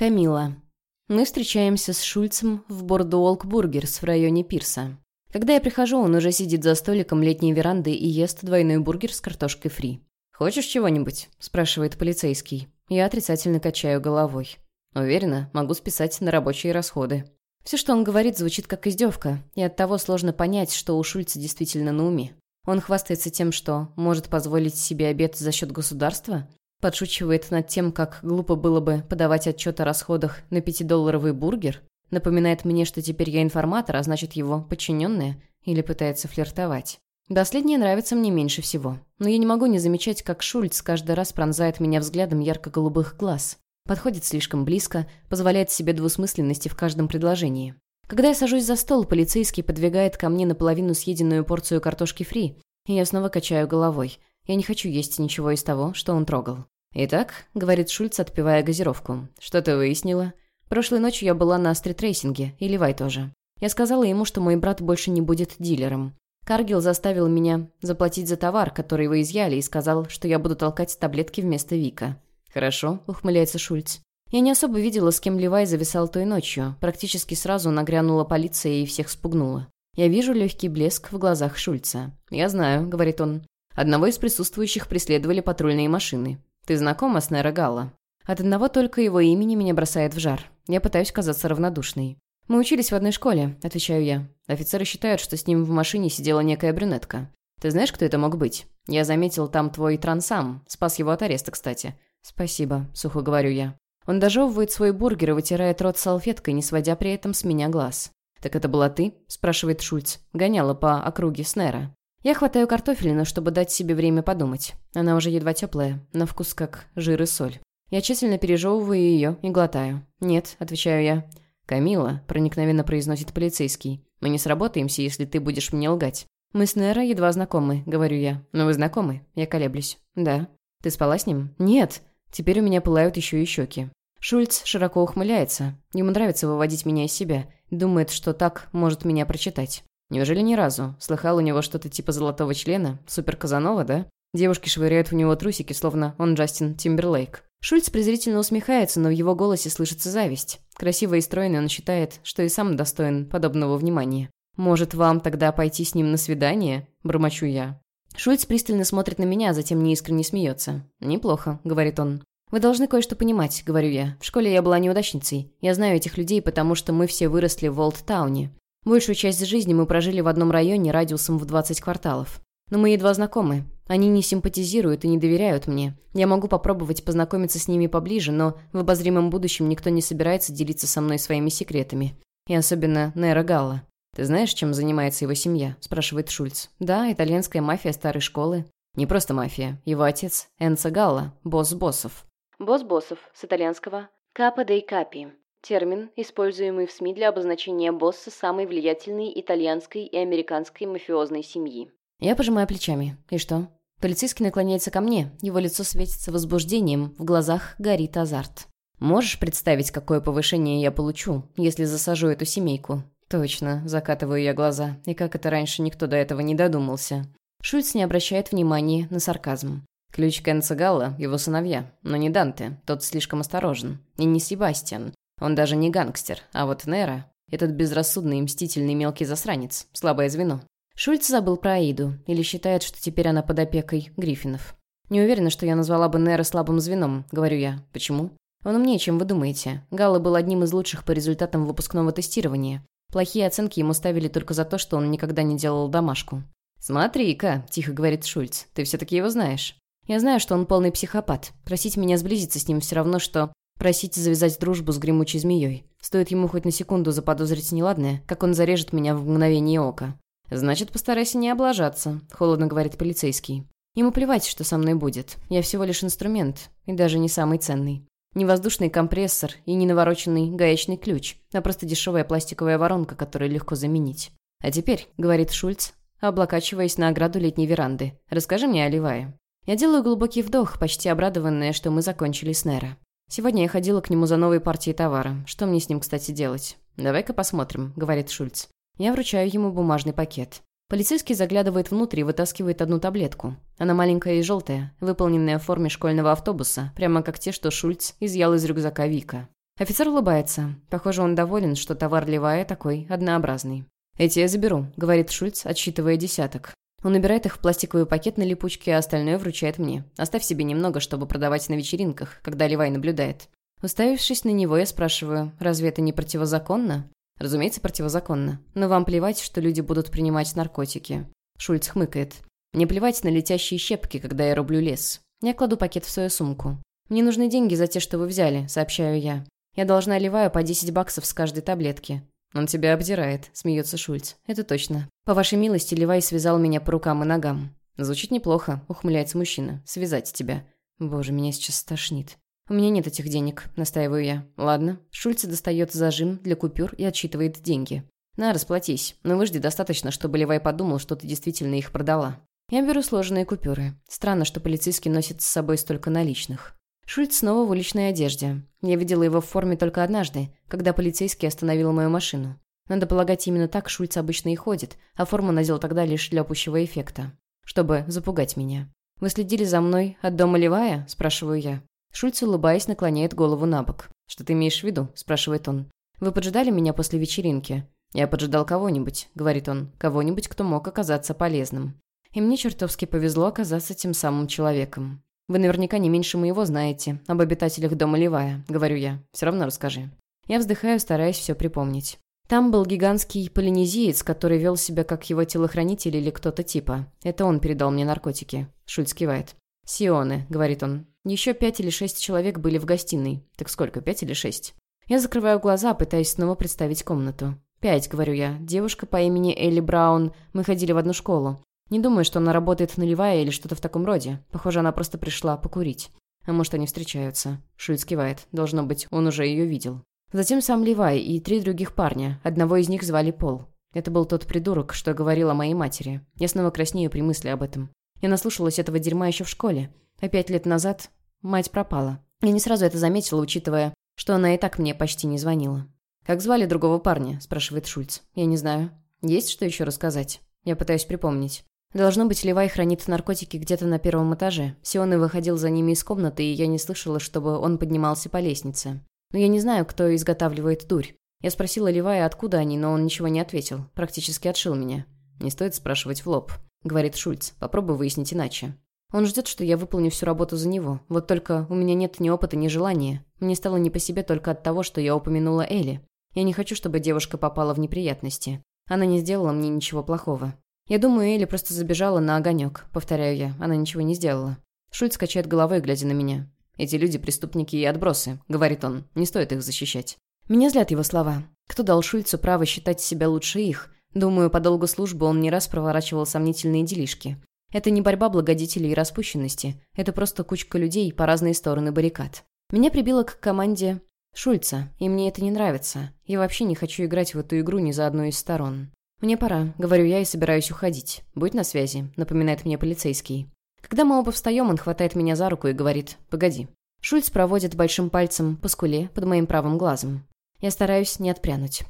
Камила. Мы встречаемся с Шульцем в Boardwalk Burgers в районе Пирса. Когда я прихожу, он уже сидит за столиком летней веранды и ест двойной бургер с картошкой фри. «Хочешь чего-нибудь?» – спрашивает полицейский. Я отрицательно качаю головой. Уверена, могу списать на рабочие расходы. Все, что он говорит, звучит как издевка, и оттого сложно понять, что у Шульца действительно на уме. Он хвастается тем, что может позволить себе обед за счет государства, Подшучивает над тем, как глупо было бы подавать отчет о расходах на пятидолларовый бургер. Напоминает мне, что теперь я информатор, а значит его подчиненная. Или пытается флиртовать. Последнее нравится мне меньше всего. Но я не могу не замечать, как Шульц каждый раз пронзает меня взглядом ярко-голубых глаз. Подходит слишком близко, позволяет себе двусмысленности в каждом предложении. Когда я сажусь за стол, полицейский подвигает ко мне наполовину съеденную порцию картошки фри, и я снова качаю головой. Я не хочу есть ничего из того, что он трогал. «Итак», — говорит Шульц, отпивая газировку, — «что ты выяснила?» «Прошлой ночью я была на стритрейсинге, и Левай тоже. Я сказала ему, что мой брат больше не будет дилером. Каргил заставил меня заплатить за товар, который вы изъяли, и сказал, что я буду толкать таблетки вместо Вика». «Хорошо», — ухмыляется Шульц. Я не особо видела, с кем Левай зависал той ночью. Практически сразу нагрянула полиция и всех спугнула. Я вижу легкий блеск в глазах Шульца. «Я знаю», — говорит он. «Одного из присутствующих преследовали патрульные машины. Ты знакома с Галло?» От одного только его имени меня бросает в жар. Я пытаюсь казаться равнодушной. «Мы учились в одной школе», — отвечаю я. Офицеры считают, что с ним в машине сидела некая брюнетка. «Ты знаешь, кто это мог быть? Я заметил там твой трансам. Спас его от ареста, кстати». «Спасибо», — сухо говорю я. Он дожевывает свой бургер и вытирает рот салфеткой, не сводя при этом с меня глаз. «Так это была ты?» – спрашивает Шульц. Гоняла по округе Снера. Я хватаю картофелину, чтобы дать себе время подумать. Она уже едва теплая, на вкус как жир и соль. Я тщательно пережевываю ее и глотаю. «Нет», — отвечаю я. «Камила», — проникновенно произносит полицейский. «Мы не сработаемся, если ты будешь мне лгать». «Мы с Нера едва знакомы», — говорю я. «Но вы знакомы?» Я колеблюсь. «Да». «Ты спала с ним?» «Нет». Теперь у меня пылают еще и щеки. Шульц широко ухмыляется. Ему нравится выводить меня из себя. Думает, что так может меня прочитать. Неужели ни разу? Слыхал у него что-то типа золотого члена? Супер Казанова, да? Девушки швыряют в него трусики, словно он Джастин Тимберлейк. Шульц презрительно усмехается, но в его голосе слышится зависть. Красивый и стройный он считает, что и сам достоин подобного внимания. «Может, вам тогда пойти с ним на свидание?» – бормочу я. Шульц пристально смотрит на меня, а затем неискренне смеется. «Неплохо», – говорит он. «Вы должны кое-что понимать», — говорю я. «В школе я была неудачницей. Я знаю этих людей, потому что мы все выросли в Олдтауне. Большую часть жизни мы прожили в одном районе радиусом в 20 кварталов. Но мы едва знакомы. Они не симпатизируют и не доверяют мне. Я могу попробовать познакомиться с ними поближе, но в обозримом будущем никто не собирается делиться со мной своими секретами. И особенно Нейра Галла. «Ты знаешь, чем занимается его семья?» – спрашивает Шульц. «Да, итальянская мафия старой школы. Не просто мафия. Его отец – Энцо Галла, босс боссов». Босс боссов, с итальянского «капо дей капи». Термин, используемый в СМИ для обозначения босса самой влиятельной итальянской и американской мафиозной семьи. Я пожимаю плечами. И что? Полицейский наклоняется ко мне, его лицо светится возбуждением, в глазах горит азарт. «Можешь представить, какое повышение я получу, если засажу эту семейку?» «Точно», — закатываю я глаза. И как это раньше никто до этого не додумался. Шульц не обращает внимания на сарказм. Ключ Кенца Галла — его сыновья, но не Данте, тот слишком осторожен. И не Себастьян, он даже не гангстер, а вот Нера — этот безрассудный и мстительный мелкий засранец, слабое звено. Шульц забыл про Аиду, или считает, что теперь она под опекой Гриффинов. «Не уверена, что я назвала бы Нера слабым звеном», — говорю я. «Почему?» «Он умнее, чем вы думаете. Галла был одним из лучших по результатам выпускного тестирования. Плохие оценки ему ставили только за то, что он никогда не делал домашку». «Смотри-ка», — тихо говорит Шульц, — «ты все-таки его знаешь». «Я знаю, что он полный психопат. Просить меня сблизиться с ним все равно, что Просить завязать дружбу с гремучей змеей. Стоит ему хоть на секунду заподозрить неладное, как он зарежет меня в мгновение ока. «Значит, постарайся не облажаться», — холодно говорит полицейский. Ему плевать, что со мной будет. Я всего лишь инструмент, и даже не самый ценный. Не воздушный компрессор и не навороченный гаечный ключ, а просто дешевая пластиковая воронка, которую легко заменить. «А теперь», — говорит Шульц, облокачиваясь на ограду летней веранды, — «расскажи мне о Ливае». Я делаю глубокий вдох, почти обрадованная, что мы закончили с Нера. Сегодня я ходила к нему за новой партией товара. Что мне с ним, кстати, делать? «Давай-ка посмотрим», — говорит Шульц. Я вручаю ему бумажный пакет. Полицейский заглядывает внутрь и вытаскивает одну таблетку. Она маленькая и желтая, выполненная в форме школьного автобуса, прямо как те, что Шульц изъял из рюкзака Вика. Офицер улыбается. Похоже, он доволен, что товар Левая такой однообразный. «Эти я заберу», — говорит Шульц, отсчитывая десяток. Он набирает их в пластиковый пакет на липучке, а остальное вручает мне. Оставь себе немного, чтобы продавать на вечеринках, когда Левай наблюдает. Уставившись на него, я спрашиваю, разве это не противозаконно? Разумеется, противозаконно. Но вам плевать, что люди будут принимать наркотики. Шульц хмыкает. Мне плевать на летящие щепки, когда я рублю лес. Я кладу пакет в свою сумку. Мне нужны деньги за те, что вы взяли, сообщаю я. Я должна Леваю по 10 баксов с каждой таблетки. «Он тебя обдирает», — смеется Шульц. «Это точно. По вашей милости, Левай связал меня по рукам и ногам». «Звучит неплохо», — ухмыляется мужчина. «Связать тебя». «Боже, меня сейчас стошнит». «У меня нет этих денег», — настаиваю я. «Ладно». Шульц достает зажим для купюр и отчитывает деньги. «На, расплатись. Но выжди достаточно, чтобы Левай подумал, что ты действительно их продала». Я беру сложенные купюры. Странно, что полицейский носит с собой столько наличных. Шульц снова в уличной одежде. Я видела его в форме только однажды, когда полицейский остановил мою машину. Надо полагать, именно так Шульц обычно и ходит, а форму надел тогда лишь для пущего эффекта. Чтобы запугать меня. «Вы следили за мной от дома Левая?» – спрашиваю я. Шульц, улыбаясь, наклоняет голову на бок. «Что ты имеешь в виду?» – спрашивает он. «Вы поджидали меня после вечеринки?» «Я поджидал кого-нибудь», — говорит он. «Кого-нибудь, кто мог оказаться полезным». И мне чертовски повезло оказаться тем самым человеком. Вы наверняка не меньше моего знаете об обитателях дома Левая, говорю я. Все равно расскажи. Я вздыхаю, стараясь все припомнить. Там был гигантский полинезиец, который вел себя как его телохранитель или кто-то типа. Это он передал мне наркотики. Шульц кивает. «Сионы», — говорит он. «Еще пять или шесть человек были в гостиной. Так сколько, пять или шесть?» Я закрываю глаза, пытаясь снова представить комнату. «Пять», — говорю я. «Девушка по имени Элли Браун. Мы ходили в одну школу. Не думаю, что она работает нулевая или что-то в таком роде. Похоже, она просто пришла покурить. А может, они встречаются. Шульц кивает. Должно быть, он уже ее видел. Затем сам Левай и три других парня. Одного из них звали Пол. Это был тот придурок, что говорил о моей матери. Я снова краснею при мысли об этом. Я наслушалась этого дерьма еще в школе. А пять лет назад мать пропала. Я не сразу это заметила, учитывая, что она и так мне почти не звонила. «Как звали другого парня?» – спрашивает Шульц. «Я не знаю. Есть что еще рассказать?» Я пытаюсь припомнить. Должно быть, Левай хранит наркотики где-то на первом этаже. Сионы выходил за ними из комнаты, и я не слышала, чтобы он поднимался по лестнице. Но я не знаю, кто изготавливает дурь. Я спросила Левая, откуда они, но он ничего не ответил. Практически отшил меня. «Не стоит спрашивать в лоб», — говорит Шульц. «Попробуй выяснить иначе». Он ждет, что я выполню всю работу за него. Вот только у меня нет ни опыта, ни желания. Мне стало не по себе только от того, что я упомянула Элли. Я не хочу, чтобы девушка попала в неприятности. Она не сделала мне ничего плохого. Я думаю, Элли просто забежала на огонек. Повторяю я, она ничего не сделала. Шульц качает головой, глядя на меня. «Эти люди – преступники и отбросы», – говорит он. «Не стоит их защищать». Меня злят его слова. Кто дал Шульцу право считать себя лучше их? Думаю, по долгу службы он не раз проворачивал сомнительные делишки. Это не борьба благодетелей и распущенности. Это просто кучка людей по разные стороны баррикад. Меня прибило к команде Шульца, и мне это не нравится. Я вообще не хочу играть в эту игру ни за одной из сторон. «Мне пора», — говорю я и собираюсь уходить. «Будь на связи», — напоминает мне полицейский. Когда мы оба встаем, он хватает меня за руку и говорит «Погоди». Шульц проводит большим пальцем по скуле под моим правым глазом. Я стараюсь не отпрянуть.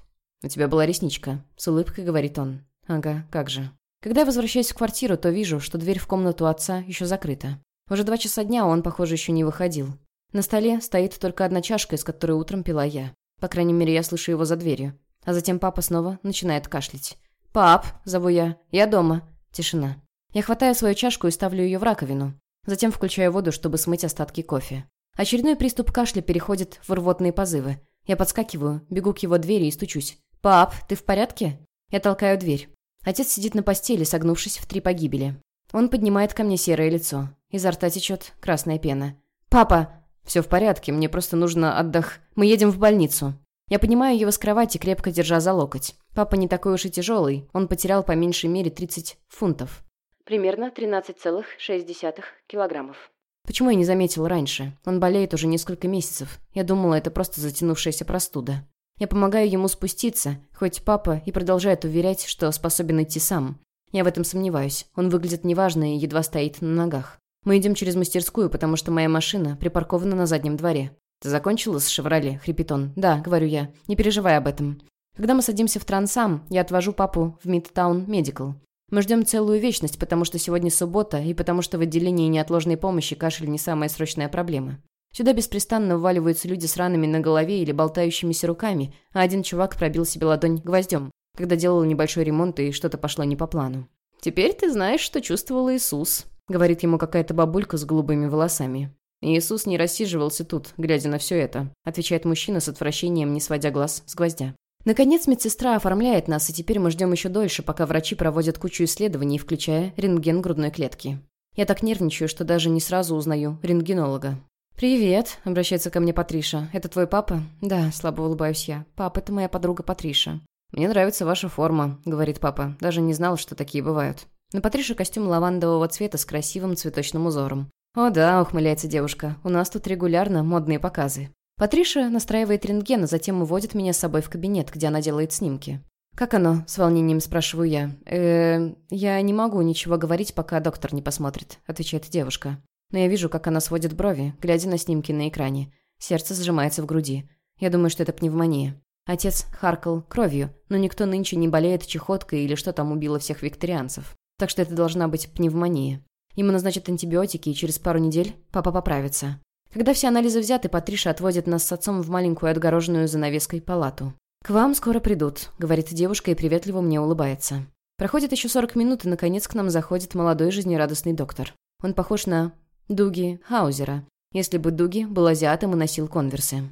«У тебя была ресничка», — с улыбкой говорит он. «Ага, как же». Когда я возвращаюсь в квартиру, то вижу, что дверь в комнату отца еще закрыта. Уже два часа дня, он, похоже, еще не выходил. На столе стоит только одна чашка, из которой утром пила я. По крайней мере, я слышу его за дверью. А затем папа снова начинает кашлять. «Пап!» – зову я. «Я дома». Тишина. Я хватаю свою чашку и ставлю ее в раковину. Затем включаю воду, чтобы смыть остатки кофе. Очередной приступ кашля переходит в рвотные позывы. Я подскакиваю, бегу к его двери и стучусь. «Пап, ты в порядке?» Я толкаю дверь. Отец сидит на постели, согнувшись в три погибели. Он поднимает ко мне серое лицо. Изо рта течет красная пена. «Папа!» «Все в порядке, мне просто нужно отдох. Мы едем в больницу». Я поднимаю его с кровати, крепко держа за локоть. Папа не такой уж и тяжелый, он потерял по меньшей мере 30 фунтов. Примерно 13,6 килограммов. Почему я не заметил раньше? Он болеет уже несколько месяцев. Я думала, это просто затянувшаяся простуда. Я помогаю ему спуститься, хоть папа и продолжает уверять, что способен идти сам. Я в этом сомневаюсь. Он выглядит неважно и едва стоит на ногах. Мы идем через мастерскую, потому что моя машина припаркована на заднем дворе. «Ты закончила с «Шевроле»?» — хрипит он. «Да», — говорю я. «Не переживай об этом». Когда мы садимся в трансам, я отвожу папу в Мидтаун Медикал. Мы ждем целую вечность, потому что сегодня суббота, и потому что в отделении неотложной помощи кашель не самая срочная проблема. Сюда беспрестанно вваливаются люди с ранами на голове или болтающимися руками, а один чувак пробил себе ладонь гвоздем, когда делал небольшой ремонт и что-то пошло не по плану. «Теперь ты знаешь, что чувствовал Иисус», — говорит ему какая-то бабулька с голубыми волосами. «Иисус не рассиживался тут, глядя на все это», — отвечает мужчина с отвращением, не сводя глаз с гвоздя. Наконец медсестра оформляет нас, и теперь мы ждем еще дольше, пока врачи проводят кучу исследований, включая рентген грудной клетки. Я так нервничаю, что даже не сразу узнаю рентгенолога. «Привет», — обращается ко мне Патриша. «Это твой папа?» «Да», — слабо улыбаюсь я. «Пап, это моя подруга Патриша». «Мне нравится ваша форма», — говорит папа. «Даже не знал, что такие бывают». На Патрише костюм лавандового цвета с красивым цветочным узором. «О да», — ухмыляется девушка, — «у нас тут регулярно модные показы». Патриша настраивает рентген, а затем уводит меня с собой в кабинет, где она делает снимки. «Как оно?» – с волнением спрашиваю я. «Э, я не могу ничего говорить, пока доктор не посмотрит», – отвечает девушка. Но я вижу, как она сводит брови, глядя на снимки на экране. Сердце сжимается в груди. Я думаю, что это пневмония. Отец харкал кровью, но никто нынче не болеет чехоткой или что там убило всех викторианцев. Так что это должна быть пневмония. Ему назначат антибиотики, и через пару недель папа поправится. Когда все анализы взяты, Патриша отводит нас с отцом в маленькую отгороженную занавеской палату. «К вам скоро придут», — говорит девушка и приветливо мне улыбается. Проходит еще 40 минут, и, наконец, к нам заходит молодой жизнерадостный доктор. Он похож на Дуги Хаузера, если бы Дуги был азиатом и носил конверсы.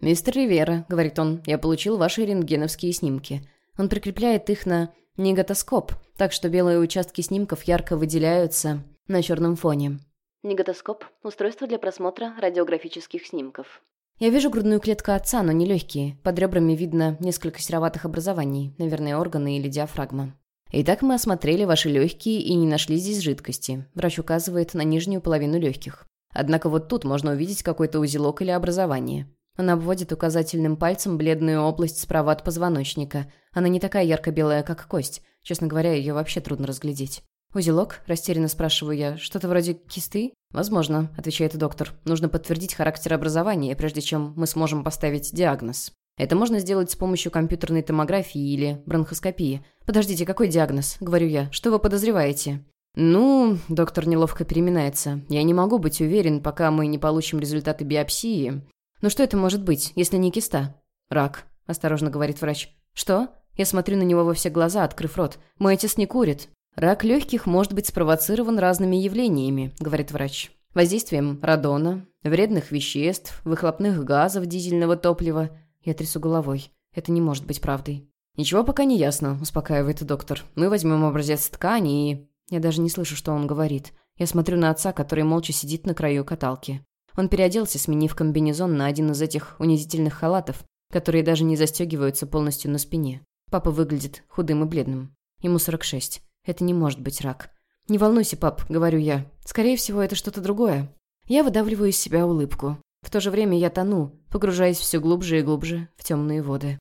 «Мистер Ривера», — говорит он, — «я получил ваши рентгеновские снимки». Он прикрепляет их на негатоскоп, так что белые участки снимков ярко выделяются на черном фоне. Негатоскоп – устройство для просмотра радиографических снимков. Я вижу грудную клетку отца, но не легкие. Под ребрами видно несколько сероватых образований, наверное, органы или диафрагма. Итак, мы осмотрели ваши легкие и не нашли здесь жидкости. Врач указывает на нижнюю половину легких. Однако вот тут можно увидеть какой-то узелок или образование. Он обводит указательным пальцем бледную область справа от позвоночника. Она не такая ярко-белая, как кость. Честно говоря, ее вообще трудно разглядеть. «Узелок?» – растерянно спрашиваю я. «Что-то вроде кисты?» «Возможно», – отвечает доктор. «Нужно подтвердить характер образования, прежде чем мы сможем поставить диагноз. Это можно сделать с помощью компьютерной томографии или бронхоскопии. Подождите, какой диагноз?» – говорю я. «Что вы подозреваете?» «Ну...» – доктор неловко переминается. «Я не могу быть уверен, пока мы не получим результаты биопсии. Но что это может быть, если не киста?» «Рак», – осторожно говорит врач. «Что?» Я смотрю на него во все глаза, открыв рот. «Мой отец не курит. «Рак легких может быть спровоцирован разными явлениями», — говорит врач. «Воздействием радона, вредных веществ, выхлопных газов дизельного топлива». Я трясу головой. Это не может быть правдой. «Ничего пока не ясно», — успокаивает доктор. «Мы возьмем образец ткани и...» Я даже не слышу, что он говорит. Я смотрю на отца, который молча сидит на краю каталки. Он переоделся, сменив комбинезон на один из этих унизительных халатов, которые даже не застегиваются полностью на спине. Папа выглядит худым и бледным. Ему 46. Это не может быть рак. «Не волнуйся, пап», — говорю я. «Скорее всего, это что-то другое». Я выдавливаю из себя улыбку. В то же время я тону, погружаясь все глубже и глубже в темные воды.